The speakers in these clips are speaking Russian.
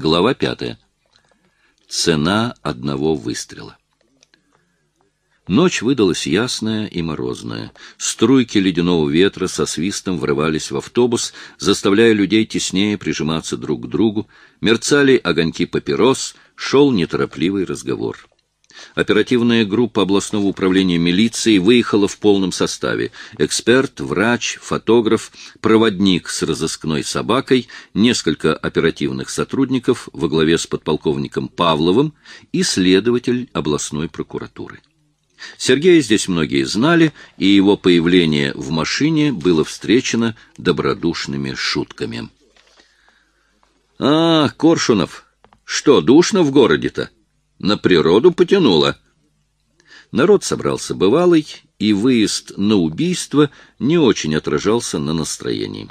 Глава пятая. Цена одного выстрела. Ночь выдалась ясная и морозная. Струйки ледяного ветра со свистом врывались в автобус, заставляя людей теснее прижиматься друг к другу. Мерцали огоньки папирос, шел неторопливый разговор. Оперативная группа областного управления милиции выехала в полном составе. Эксперт, врач, фотограф, проводник с разыскной собакой, несколько оперативных сотрудников во главе с подполковником Павловым и следователь областной прокуратуры. Сергея здесь многие знали, и его появление в машине было встречено добродушными шутками. — А, Коршунов, что, душно в городе-то? На природу потянуло. Народ собрался бывалый, и выезд на убийство не очень отражался на настроении.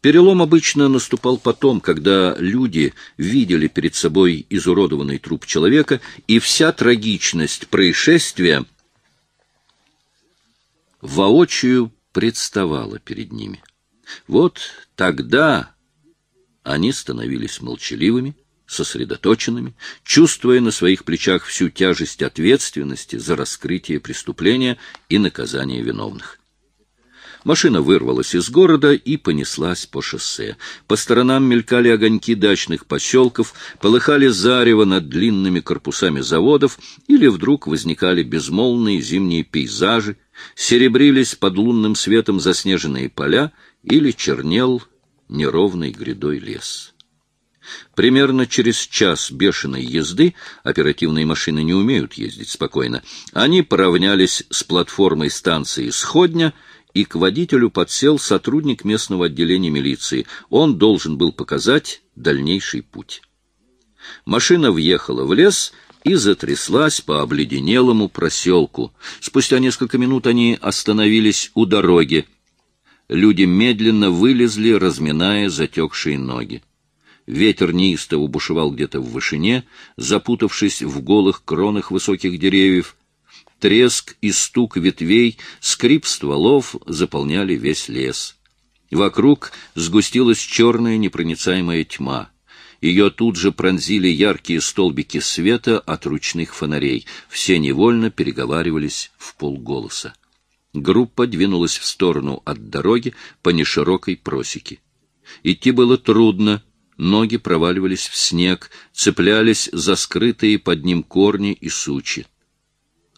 Перелом обычно наступал потом, когда люди видели перед собой изуродованный труп человека, и вся трагичность происшествия воочию представала перед ними. Вот тогда они становились молчаливыми, сосредоточенными, чувствуя на своих плечах всю тяжесть ответственности за раскрытие преступления и наказание виновных. Машина вырвалась из города и понеслась по шоссе. По сторонам мелькали огоньки дачных поселков, полыхали зарево над длинными корпусами заводов, или вдруг возникали безмолвные зимние пейзажи, серебрились под лунным светом заснеженные поля или чернел неровной грядой лес. Примерно через час бешеной езды, оперативные машины не умеют ездить спокойно, они поравнялись с платформой станции «Сходня», и к водителю подсел сотрудник местного отделения милиции. Он должен был показать дальнейший путь. Машина въехала в лес и затряслась по обледенелому проселку. Спустя несколько минут они остановились у дороги. Люди медленно вылезли, разминая затекшие ноги. Ветер неистово бушевал где-то в вышине, запутавшись в голых кронах высоких деревьев. Треск и стук ветвей, скрип стволов заполняли весь лес. Вокруг сгустилась черная непроницаемая тьма. Ее тут же пронзили яркие столбики света от ручных фонарей. Все невольно переговаривались в полголоса. Группа двинулась в сторону от дороги по неширокой просеке. Идти было трудно, Ноги проваливались в снег, цеплялись за скрытые под ним корни и сучи.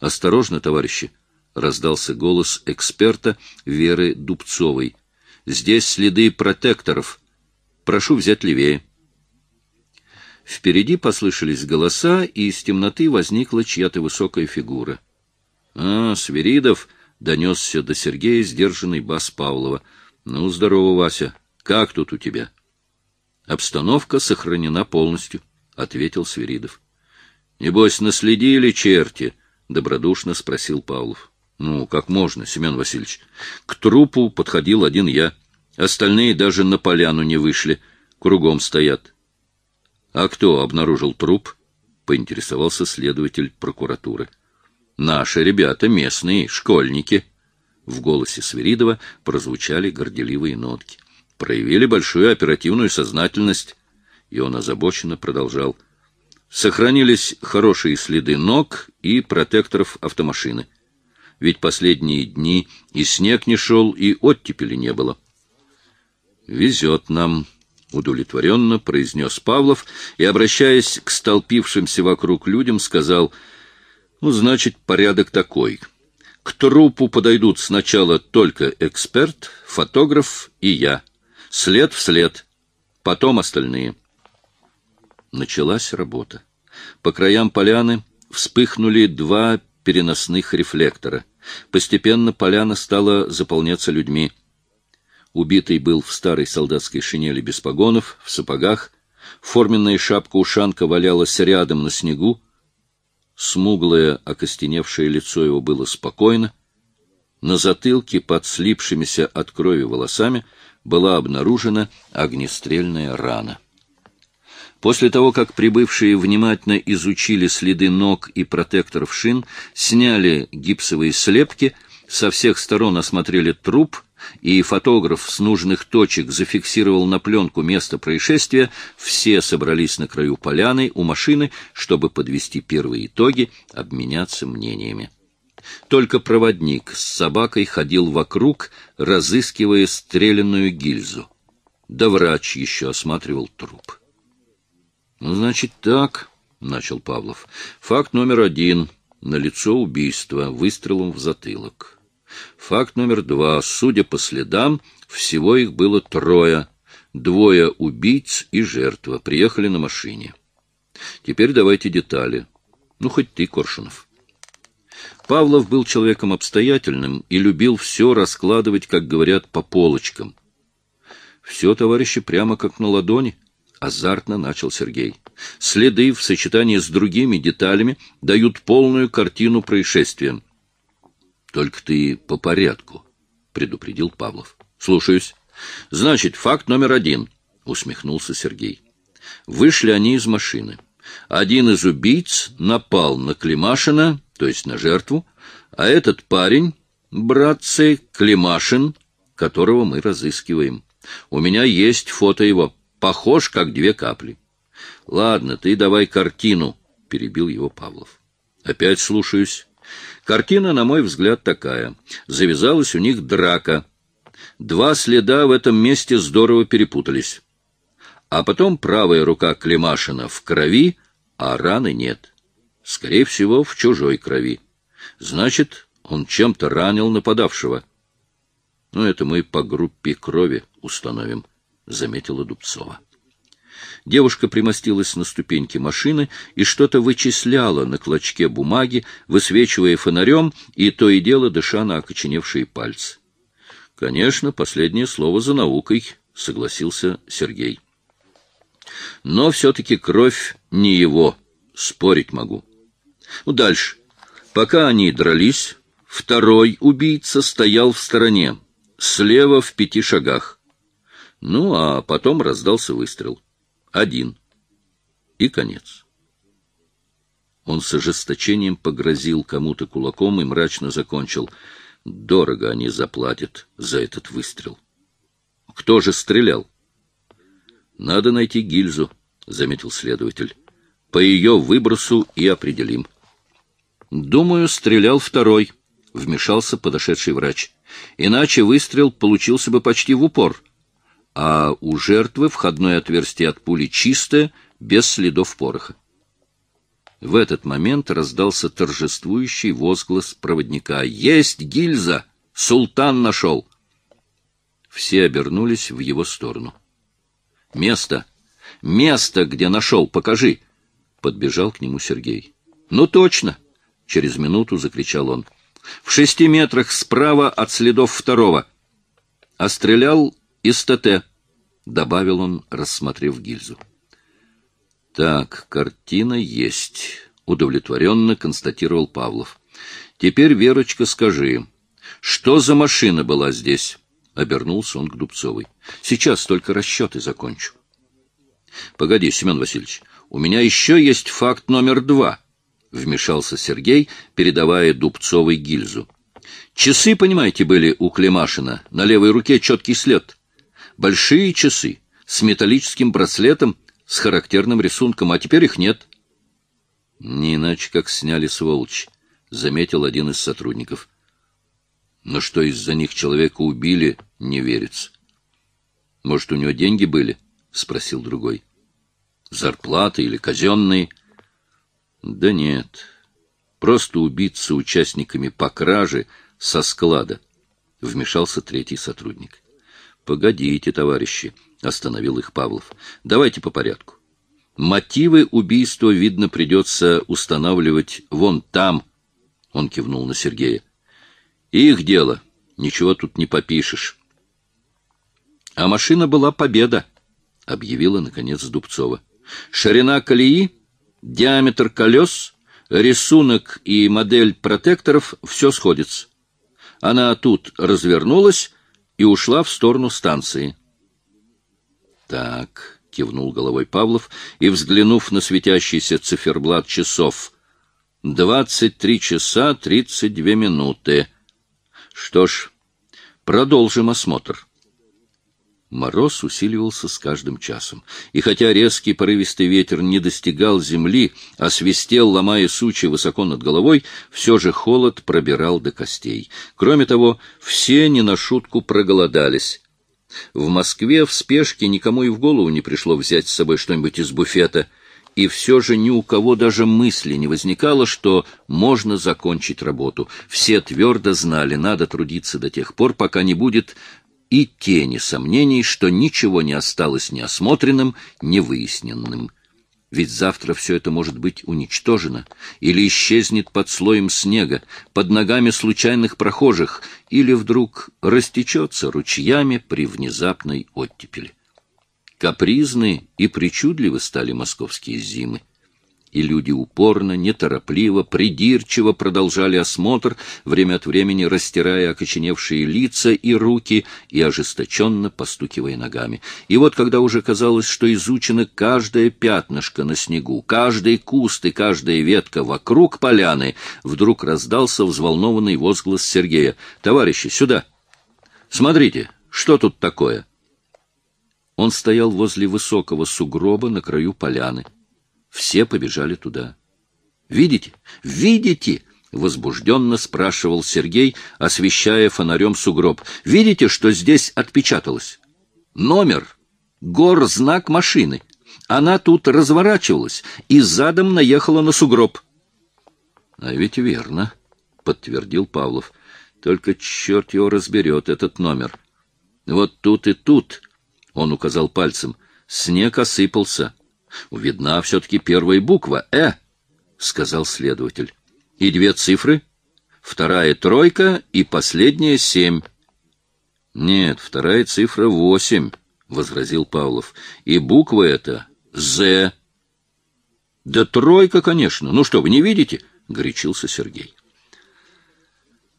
«Осторожно, товарищи!» — раздался голос эксперта Веры Дубцовой. «Здесь следы протекторов. Прошу взять левее». Впереди послышались голоса, и из темноты возникла чья-то высокая фигура. «А, Свиридов!» — донесся до Сергея сдержанный бас Павлова. «Ну, здорово, Вася. Как тут у тебя?» Обстановка сохранена полностью, — ответил Свиридов. — Небось, наследили черти? — добродушно спросил Павлов. — Ну, как можно, Семен Васильевич? К трупу подходил один я. Остальные даже на поляну не вышли, кругом стоят. — А кто обнаружил труп? — поинтересовался следователь прокуратуры. — Наши ребята местные, школьники. В голосе Свиридова прозвучали горделивые нотки проявили большую оперативную сознательность, и он озабоченно продолжал. Сохранились хорошие следы ног и протекторов автомашины. Ведь последние дни и снег не шел, и оттепели не было. «Везет нам», — удовлетворенно произнес Павлов и, обращаясь к столпившимся вокруг людям, сказал, «Ну, значит, порядок такой». К трупу подойдут сначала только эксперт, фотограф и я — След в след. Потом остальные. Началась работа. По краям поляны вспыхнули два переносных рефлектора. Постепенно поляна стала заполняться людьми. Убитый был в старой солдатской шинели без погонов, в сапогах. Форменная шапка-ушанка валялась рядом на снегу. Смуглое, окостеневшее лицо его было спокойно. На затылке, под слипшимися от крови волосами, была обнаружена огнестрельная рана. После того, как прибывшие внимательно изучили следы ног и протекторов шин, сняли гипсовые слепки, со всех сторон осмотрели труп, и фотограф с нужных точек зафиксировал на пленку место происшествия, все собрались на краю поляны у машины, чтобы подвести первые итоги, обменяться мнениями. Только проводник с собакой ходил вокруг, разыскивая стрелянную гильзу. Да врач еще осматривал труп. — Ну, значит, так, — начал Павлов. — Факт номер один. Налицо убийство выстрелом в затылок. Факт номер два. Судя по следам, всего их было трое. Двое убийц и жертва. Приехали на машине. Теперь давайте детали. Ну, хоть ты, Коршунов. Павлов был человеком обстоятельным и любил все раскладывать, как говорят, по полочкам. Все, товарищи, прямо как на ладони, — азартно начал Сергей. Следы в сочетании с другими деталями дают полную картину происшествия. Только ты по порядку, — предупредил Павлов. Слушаюсь. Значит, факт номер один, — усмехнулся Сергей. Вышли они из машины. Один из убийц напал на Климашина, то есть на жертву, а этот парень, братцы, Климашин, которого мы разыскиваем. У меня есть фото его, похож, как две капли. — Ладно, ты давай картину, — перебил его Павлов. — Опять слушаюсь. Картина, на мой взгляд, такая. Завязалась у них драка. Два следа в этом месте здорово перепутались. А потом правая рука Климашина в крови, а раны нет. Скорее всего, в чужой крови. Значит, он чем-то ранил нападавшего. Ну, это мы по группе крови установим, — заметила Дубцова. Девушка примостилась на ступеньке машины и что-то вычисляла на клочке бумаги, высвечивая фонарем и то и дело дыша на окоченевшие пальцы. — Конечно, последнее слово за наукой, — согласился Сергей. — Но все-таки кровь не его, спорить могу. Ну, дальше. Пока они дрались, второй убийца стоял в стороне, слева в пяти шагах. Ну, а потом раздался выстрел. Один. И конец. Он с ожесточением погрозил кому-то кулаком и мрачно закончил. Дорого они заплатят за этот выстрел. Кто же стрелял? Надо найти гильзу, — заметил следователь. По ее выбросу и определим. Думаю, стрелял второй, — вмешался подошедший врач. Иначе выстрел получился бы почти в упор. А у жертвы входное отверстие от пули чистое, без следов пороха. В этот момент раздался торжествующий возглас проводника. «Есть гильза! Султан нашел!» Все обернулись в его сторону. «Место! Место, где нашел! Покажи!» Подбежал к нему Сергей. «Ну точно!» — через минуту закричал он. «В шести метрах справа от следов второго. А стрелял из ТТ», — добавил он, рассмотрев гильзу. «Так, картина есть», — удовлетворенно констатировал Павлов. «Теперь, Верочка, скажи, что за машина была здесь?» — обернулся он к Дубцовой. «Сейчас только расчеты закончу». «Погоди, Семен Васильевич, у меня еще есть факт номер два», — вмешался Сергей, передавая Дубцовой гильзу. «Часы, понимаете, были у Климашина, на левой руке четкий след. Большие часы, с металлическим браслетом, с характерным рисунком, а теперь их нет». «Не иначе, как сняли сволочь», — заметил один из сотрудников. «Но что из-за них человека убили, не верится». «Может, у него деньги были?» — спросил другой зарплаты или казенные. Да нет, просто убиться участниками по краже со склада, — вмешался третий сотрудник. — Погодите, товарищи, — остановил их Павлов. — Давайте по порядку. Мотивы убийства, видно, придется устанавливать вон там, — он кивнул на Сергея. — Их дело, ничего тут не попишешь. — А машина была победа, — объявила, наконец, Дубцова. Ширина колеи, диаметр колес, рисунок и модель протекторов — все сходится. Она тут развернулась и ушла в сторону станции. «Так», — кивнул головой Павлов и, взглянув на светящийся циферблат часов, «двадцать три часа тридцать две минуты. Что ж, Продолжим осмотр. Мороз усиливался с каждым часом, и хотя резкий порывистый ветер не достигал земли, а свистел, ломая сучи высоко над головой, все же холод пробирал до костей. Кроме того, все не на шутку проголодались. В Москве в спешке никому и в голову не пришло взять с собой что-нибудь из буфета, и все же ни у кого даже мысли не возникало, что можно закончить работу. Все твердо знали, надо трудиться до тех пор, пока не будет и тени сомнений, что ничего не осталось неосмотренным, невыясненным. Ведь завтра все это может быть уничтожено или исчезнет под слоем снега, под ногами случайных прохожих, или вдруг растечется ручьями при внезапной оттепели. Капризны и причудливы стали московские зимы и люди упорно, неторопливо, придирчиво продолжали осмотр, время от времени растирая окоченевшие лица и руки и ожесточенно постукивая ногами. И вот, когда уже казалось, что изучено каждое пятнышко на снегу, каждый куст и каждая ветка вокруг поляны, вдруг раздался взволнованный возглас Сергея. «Товарищи, сюда! Смотрите, что тут такое?» Он стоял возле высокого сугроба на краю поляны. Все побежали туда. «Видите? Видите?» — возбужденно спрашивал Сергей, освещая фонарем сугроб. «Видите, что здесь отпечаталось? Номер, горзнак машины. Она тут разворачивалась и задом наехала на сугроб». «А ведь верно», — подтвердил Павлов. «Только черт его разберет, этот номер. Вот тут и тут», — он указал пальцем, — снег осыпался». Видна все-таки первая буква «Э», — сказал следователь. И две цифры. Вторая тройка и последняя семь. Нет, вторая цифра восемь, — возразил Павлов. И буква эта «З». Да тройка, конечно. Ну что, вы не видите? — горячился Сергей.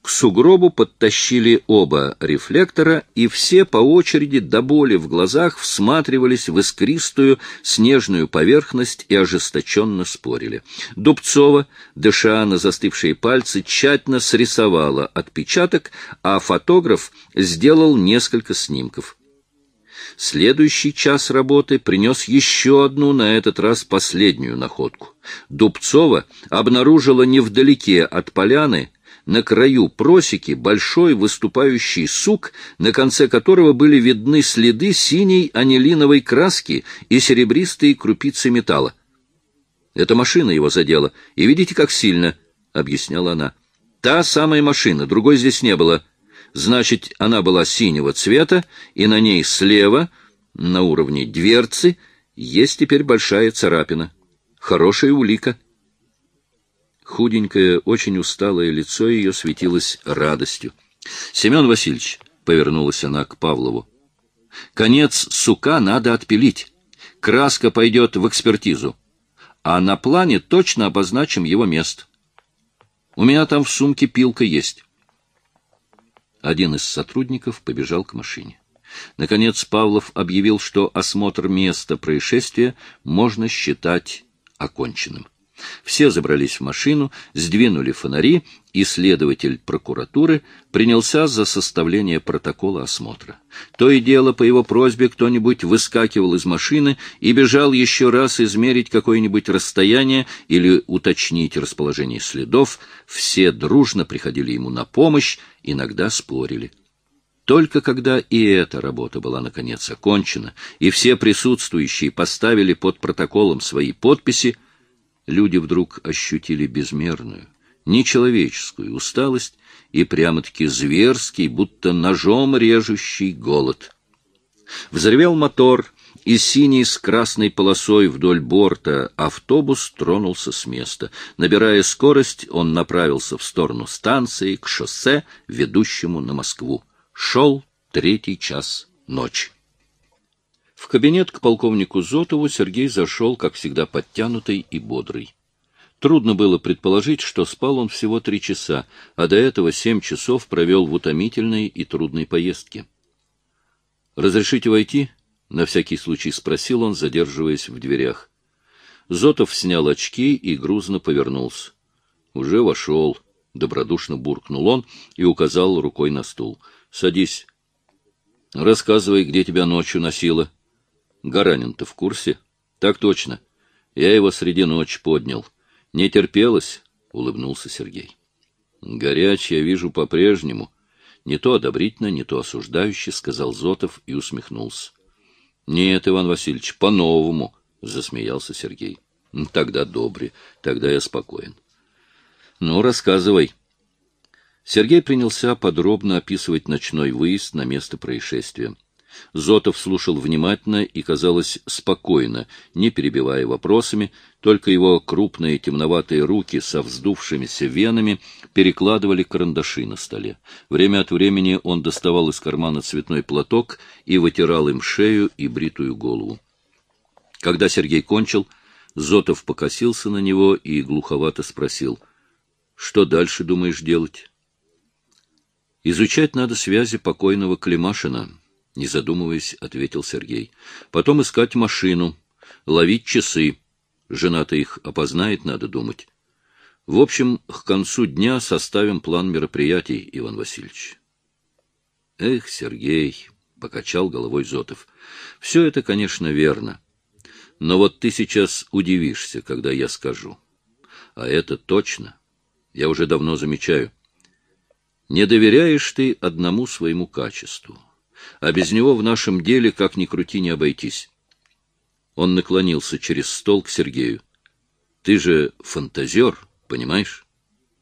К сугробу подтащили оба рефлектора, и все по очереди до боли в глазах всматривались в искристую снежную поверхность и ожесточенно спорили. Дубцова, дыша на застывшие пальцы, тщательно срисовала отпечаток, а фотограф сделал несколько снимков. Следующий час работы принес еще одну, на этот раз последнюю находку. Дубцова обнаружила невдалеке от поляны на краю просеки большой выступающий сук, на конце которого были видны следы синей анилиновой краски и серебристые крупицы металла. «Эта машина его задела, и видите, как сильно», — объясняла она. «Та самая машина, другой здесь не было. Значит, она была синего цвета, и на ней слева, на уровне дверцы, есть теперь большая царапина. Хорошая улика». Худенькое, очень усталое лицо ее светилось радостью. — Семен Васильевич, — повернулась она к Павлову, — конец сука надо отпилить. Краска пойдет в экспертизу. А на плане точно обозначим его место. У меня там в сумке пилка есть. Один из сотрудников побежал к машине. Наконец Павлов объявил, что осмотр места происшествия можно считать оконченным. Все забрались в машину, сдвинули фонари, и следователь прокуратуры принялся за составление протокола осмотра. То и дело, по его просьбе, кто-нибудь выскакивал из машины и бежал еще раз измерить какое-нибудь расстояние или уточнить расположение следов. Все дружно приходили ему на помощь, иногда спорили. Только когда и эта работа была наконец окончена, и все присутствующие поставили под протоколом свои подписи, люди вдруг ощутили безмерную, нечеловеческую усталость и прямо-таки зверский, будто ножом режущий голод. Взревел мотор, и синий с красной полосой вдоль борта автобус тронулся с места. Набирая скорость, он направился в сторону станции, к шоссе, ведущему на Москву. Шел третий час ночи. В кабинет к полковнику Зотову Сергей зашел, как всегда, подтянутый и бодрый. Трудно было предположить, что спал он всего три часа, а до этого семь часов провел в утомительной и трудной поездке. «Разрешите войти?» — на всякий случай спросил он, задерживаясь в дверях. Зотов снял очки и грузно повернулся. «Уже вошел», — добродушно буркнул он и указал рукой на стул. Садись. Рассказывай, где тебя ночью носило. Гаранин-то в курсе? Так точно. Я его среди ночи поднял. Не терпелось, — улыбнулся Сергей. Горяч я вижу по-прежнему. Не то одобрительно, не то осуждающе, — сказал Зотов и усмехнулся. — Нет, Иван Васильевич, по-новому, — засмеялся Сергей. — Тогда добре, тогда я спокоен. — Ну, рассказывай. Сергей принялся подробно описывать ночной выезд на место происшествия. Зотов слушал внимательно и, казалось, спокойно, не перебивая вопросами, только его крупные темноватые руки со вздувшимися венами перекладывали карандаши на столе. Время от времени он доставал из кармана цветной платок и вытирал им шею и бритую голову. Когда Сергей кончил, Зотов покосился на него и глуховато спросил, «Что дальше думаешь делать?» «Изучать надо связи покойного Климашина». — не задумываясь, ответил Сергей. — Потом искать машину, ловить часы. Жена-то их опознает, надо думать. В общем, к концу дня составим план мероприятий, Иван Васильевич. — Эх, Сергей, — покачал головой Зотов, — все это, конечно, верно. Но вот ты сейчас удивишься, когда я скажу. А это точно. Я уже давно замечаю. Не доверяешь ты одному своему качеству а без него в нашем деле, как ни крути, не обойтись. Он наклонился через стол к Сергею. — Ты же фантазер, понимаешь?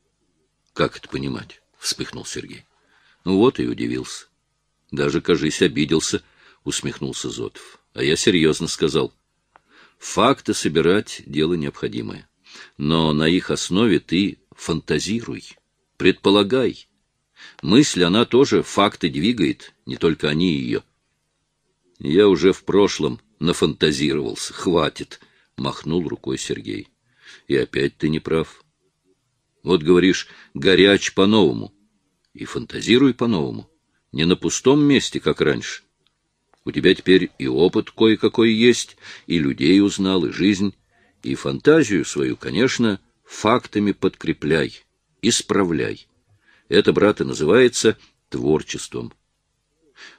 — Как это понимать? — вспыхнул Сергей. — Ну вот и удивился. — Даже, кажись, обиделся, — усмехнулся Зотов. — А я серьезно сказал. Факты собирать — дело необходимое. Но на их основе ты фантазируй, предполагай, Мысль, она тоже факты двигает, не только они ее. Я уже в прошлом нафантазировался, хватит, — махнул рукой Сергей. И опять ты не прав. Вот говоришь, горяч по-новому. И фантазируй по-новому. Не на пустом месте, как раньше. У тебя теперь и опыт кое-какой есть, и людей узнал, и жизнь, и фантазию свою, конечно, фактами подкрепляй, исправляй. Это, брат, и называется творчеством.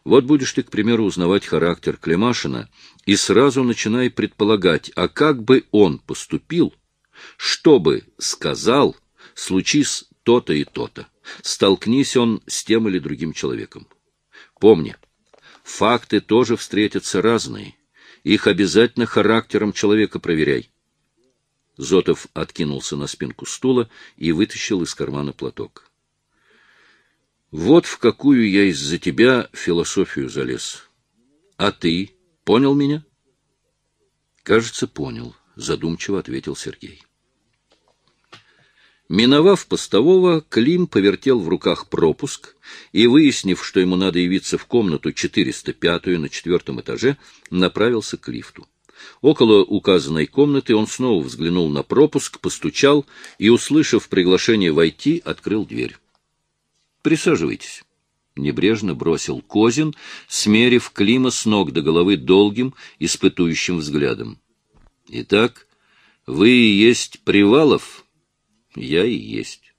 Вот будешь ты, к примеру, узнавать характер Клемашина и сразу начинай предполагать, а как бы он поступил, что бы сказал, случись то-то и то-то, столкнись он с тем или другим человеком. Помни, факты тоже встретятся разные, их обязательно характером человека проверяй. Зотов откинулся на спинку стула и вытащил из кармана платок. Вот в какую я из-за тебя философию залез. А ты понял меня? Кажется, понял, задумчиво ответил Сергей. Миновав постового, Клим повертел в руках пропуск и, выяснив, что ему надо явиться в комнату 405 на четвертом этаже, направился к лифту. Около указанной комнаты он снова взглянул на пропуск, постучал и, услышав приглашение войти, открыл дверь. Присаживайтесь. Небрежно бросил Козин, смерив Клима с ног до головы долгим, испытующим взглядом. — Итак, вы и есть Привалов? — Я и есть.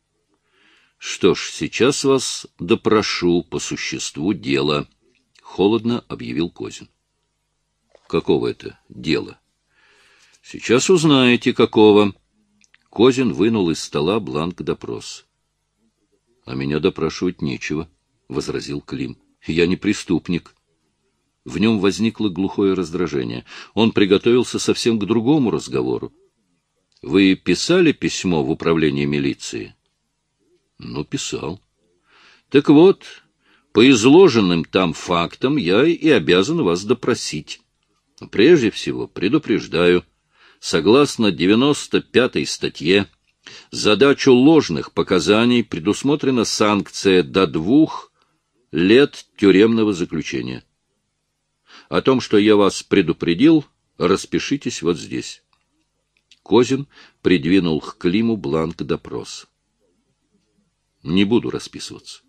— Что ж, сейчас вас допрошу по существу дела, — холодно объявил Козин. — Какого это дела? — Сейчас узнаете, какого. Козин вынул из стола бланк допроса. — А меня допрашивать нечего, — возразил Клим. — Я не преступник. В нем возникло глухое раздражение. Он приготовился совсем к другому разговору. — Вы писали письмо в управление милиции? — Ну, писал. — Так вот, по изложенным там фактам я и обязан вас допросить. Прежде всего, предупреждаю, согласно 95-й статье задачу ложных показаний предусмотрена санкция до двух лет тюремного заключения. О том, что я вас предупредил, распишитесь вот здесь. Козин придвинул к Климу бланк допрос. Не буду расписываться.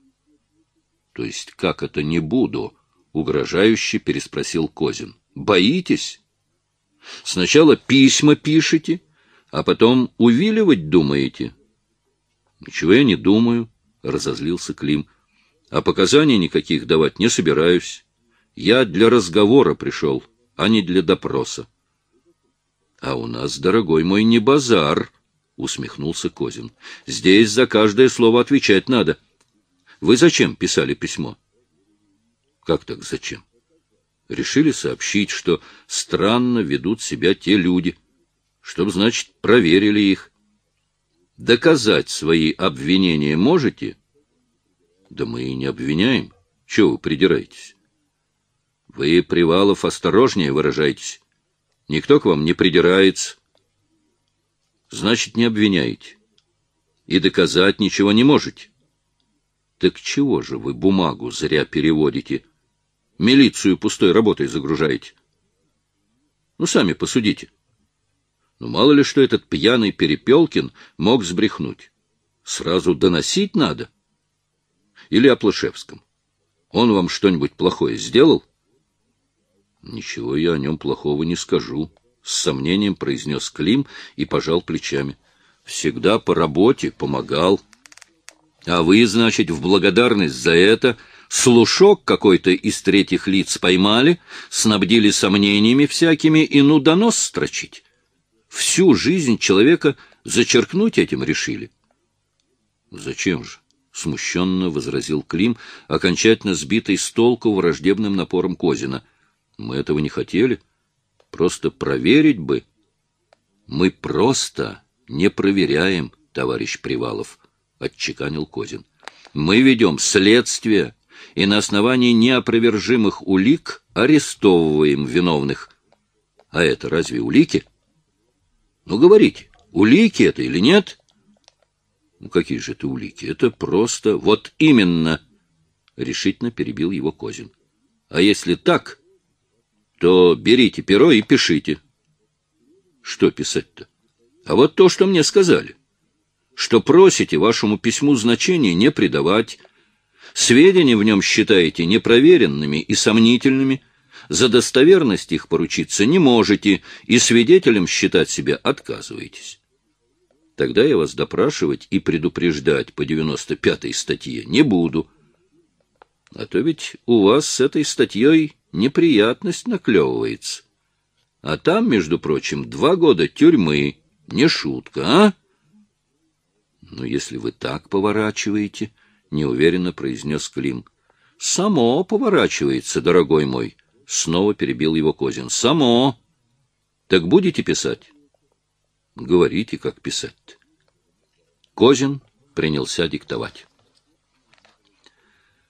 То есть как это не буду? Угрожающе переспросил Козин. Боитесь? Сначала письма пишете, а потом увиливать думаете? — Ничего я не думаю, — разозлился Клим. А показаний никаких давать не собираюсь. Я для разговора пришел, а не для допроса. — А у нас, дорогой мой, не базар, — усмехнулся Козин. — Здесь за каждое слово отвечать надо. Вы зачем писали письмо? — Как так зачем? Решили сообщить, что странно ведут себя те люди, чтоб, значит, проверили их. Доказать свои обвинения можете? Да мы и не обвиняем. Чего вы придираетесь? Вы, Привалов, осторожнее выражайтесь. Никто к вам не придирается. Значит, не обвиняете. И доказать ничего не можете. Так чего же вы бумагу зря переводите? Милицию пустой работой загружаете. Ну, сами посудите. Ну, мало ли, что этот пьяный Перепелкин мог сбрехнуть. Сразу доносить надо. Или о Плашевском. Он вам что-нибудь плохое сделал? Ничего я о нем плохого не скажу, — с сомнением произнес Клим и пожал плечами. Всегда по работе помогал. А вы, значит, в благодарность за это слушок какой-то из третьих лиц поймали, снабдили сомнениями всякими и ну донос строчить. Всю жизнь человека зачеркнуть этим решили. — Зачем же? — смущенно возразил Клим, окончательно сбитый с толку враждебным напором Козина. — Мы этого не хотели. Просто проверить бы. — Мы просто не проверяем, товарищ Привалов, — отчеканил Козин. — Мы ведем следствие и на основании неопровержимых улик арестовываем виновных. А это разве улики? — ну, говорите, улики это или нет? Ну, какие же это улики? Это просто... Вот именно, — решительно перебил его Козин. А если так, то берите перо и пишите. Что писать-то? А вот то, что мне сказали. Что просите вашему письму значения не придавать, сведения в нем считаете непроверенными и сомнительными, — за достоверность их поручиться не можете и свидетелем считать себя отказываетесь. Тогда я вас допрашивать и предупреждать по 95-й статье не буду. А то ведь у вас с этой статьей неприятность наклевывается. А там, между прочим, два года тюрьмы. Не шутка, а? Ну, если вы так поворачиваете, — неуверенно произнес Клим. — Само поворачивается, дорогой мой. — снова перебил его Козин. — Само. Так будете писать? — Говорите, как писать. Козин принялся диктовать.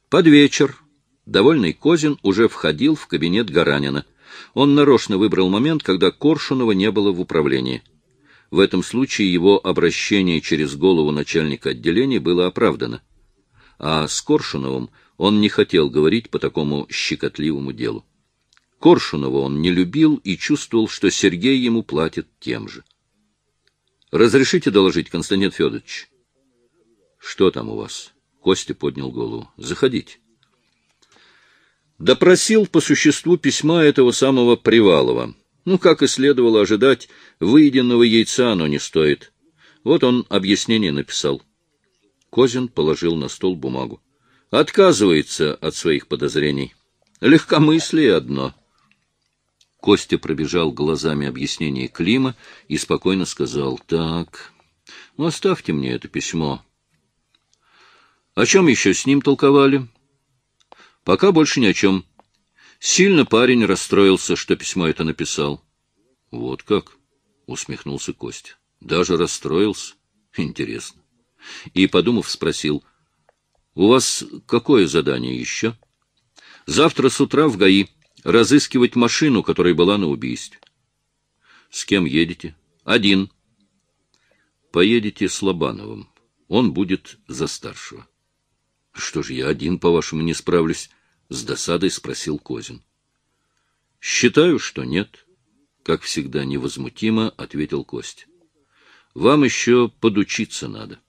Под вечер довольный Козин уже входил в кабинет Гаранина. Он нарочно выбрал момент, когда Коршунова не было в управлении. В этом случае его обращение через голову начальника отделения было оправдано. А с Коршуновым он не хотел говорить по такому щекотливому делу. Коршунова он не любил и чувствовал, что Сергей ему платит тем же. — Разрешите доложить, Константин Федорович? — Что там у вас? Костя поднял голову. — Заходите. Допросил по существу письма этого самого Привалова. Ну, как и следовало ожидать, выеденного яйца оно не стоит. Вот он объяснение написал. Козин положил на стол бумагу. Отказывается от своих подозрений. Легкомыслие одно — Костя пробежал глазами объяснение Клима и спокойно сказал, «Так, ну оставьте мне это письмо». «О чем еще с ним толковали?» «Пока больше ни о чем. Сильно парень расстроился, что письмо это написал». «Вот как?» — усмехнулся Костя. «Даже расстроился? Интересно». И, подумав, спросил, «У вас какое задание еще?» «Завтра с утра в ГАИ» разыскивать машину, которая была на убийстве. — С кем едете? — Один. — Поедете с Лобановым. Он будет за старшего. — Что же я один, по-вашему, не справлюсь? — с досадой спросил Козин. — Считаю, что нет. Как всегда невозмутимо ответил Кость. — Вам еще подучиться надо.